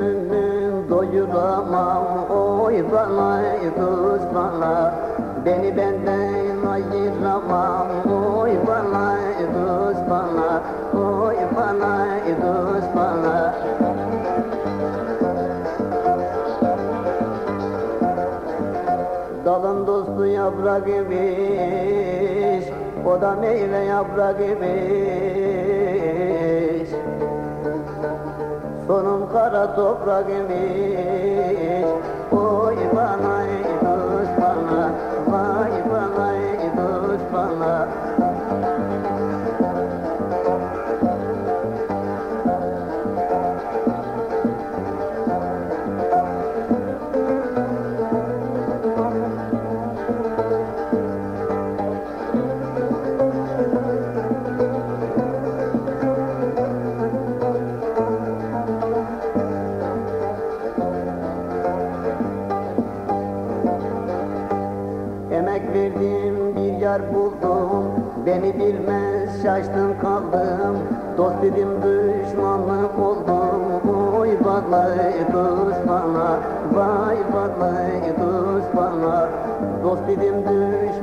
gönlümü doyuramam. Oy bana kız bana Beni benden ayıramam. Oy bana kız bana Oy bana kız bana. Dalın dostu yaprak imiş O da meyve yaprak imiş. Kara toprak imiş Oy bana dost Emek verdim bir yer buldum. Beni bilmez şaştım kaldım. Dost dedim düşmanlık oldum. Oy vallahi dost bana Vay vallahi dost bana. Dost dedim düşmanlık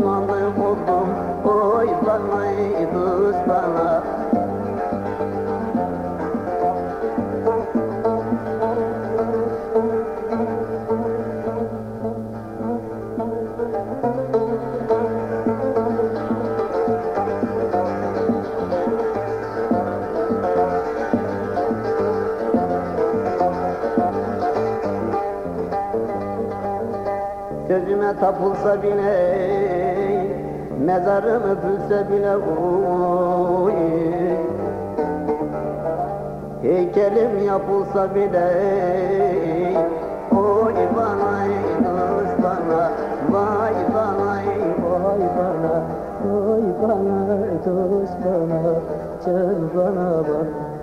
Sözüme tapılsa bile Mezarım öpülse bile oy. Heykelim yapılsa bile Oy bana dost bana Vay bana vay bana Oy bana dost bana Çal bana bak